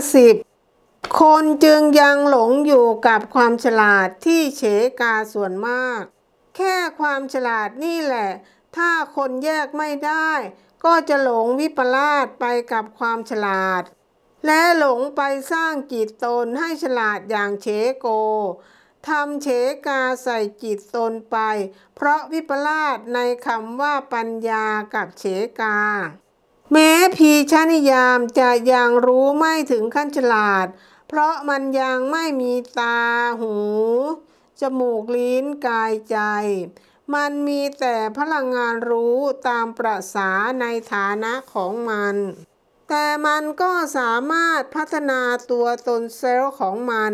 50 คนจึงยังหลงอยู่กับความฉลาดที่เฉกาส่วนมาก แค่ความฉลาดนี่แหละ ถ้าคนแยกไม่ได้ ก็จะหลงวิปลาสไปกับความฉลาด และหลงไปสร้างจิตตนให้ฉลาดอย่างเฉโกทำเฉกาใส่จิตตนไป เพราะวิปลาสในคำว่าปัญญากับเฉกา แม้พีชนิยามจะยังรู้ไม่ถึงขั้นฉลาด เพราะมันยังไม่มีตาหู จมูกลิ้นกายใจ มันมีแต่พลังงานรู้ตามประษาในฐานะของมัน แต่มันก็สามารถพัฒนาตัวตนเซลล์ของมัน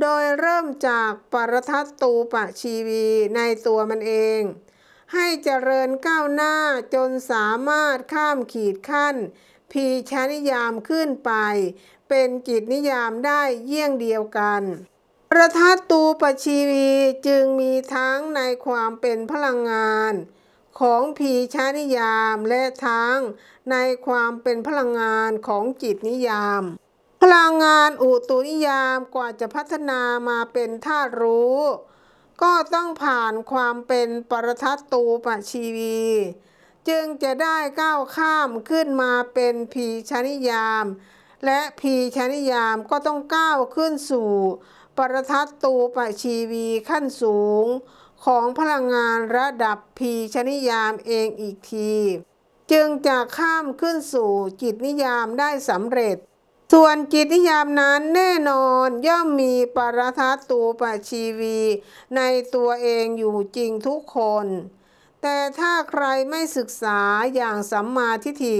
โดยเริ่มจากปรทัตตูปะชีวีในตัวมันเอง ให้เจริญก้าวหน้าจนสามารถข้ามขีดขั้น พีชานิยามขึ้นไป เป็นจิตนิยามได้เยี่ยงเดียวกันประทัตตูปชีวีจึงมีทั้งในความเป็นพลังงาน ของพีชานิยามและทั้งในความเป็นพลังงานของจิตนิยาม พลังงานอุตุนิยามกว่าจะพัฒนามาเป็นธาตุรู้ ก็ต้องผ่านความเป็นปรทัตตูปชีวี จึงจะได้ก้าวข้ามขึ้นมาเป็นพีชนิยาม และพีชนิยามก็ต้องก้าวขึ้นสู่ ปรทัตตูปชีวีขั้นสูง ของพลังงานระดับพีชนิยามเองอีกที จึงจะข้ามขึ้นสู่จิตนิยามได้สำเร็จ ส่วนจิตนิยามนั้นแน่นอนย่อมมีปรทัตตูปชีวี ในตัวเองอยู่จริงทุกคน แต่ถ้าใครไม่ศึกษาอย่างสัมมาทิฏฐิ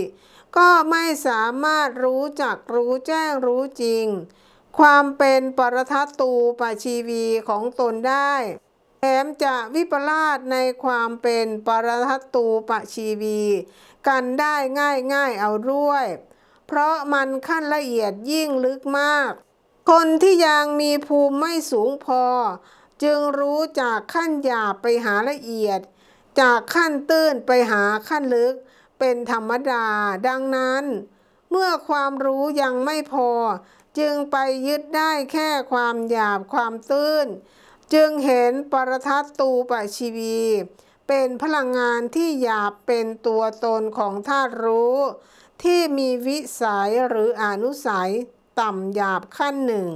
ก็ไม่สามารถรู้จักรู้แจ้งรู้จริง ความเป็นปรทัตตูปชีวีของตนได้แถมจะวิปลาสในความเป็นปรทัตตูปชีวี กันได้ง่ายๆเอาด้วย เพราะมันขั้นละเอียดยิ่งลึกมาก คนที่ยังมีภูมิไม่สูงพอ จึงรู้จากขั้นหยาบไปหาละเอียด จากขั้นตื้นไปหาขั้นลึก เป็นธรรมดา ดังนั้น เมื่อความรู้ยังไม่พอ จึงไปยึดได้แค่ความหยาบความตื้น จึงเห็นปรทัตตูปชีวี เป็นพลังงานที่หยาบเป็นตัวตนของธาตุรู้ ที่มีวิสัยหรืออนุสัยต่ำหยาบขั้นหนึ่ง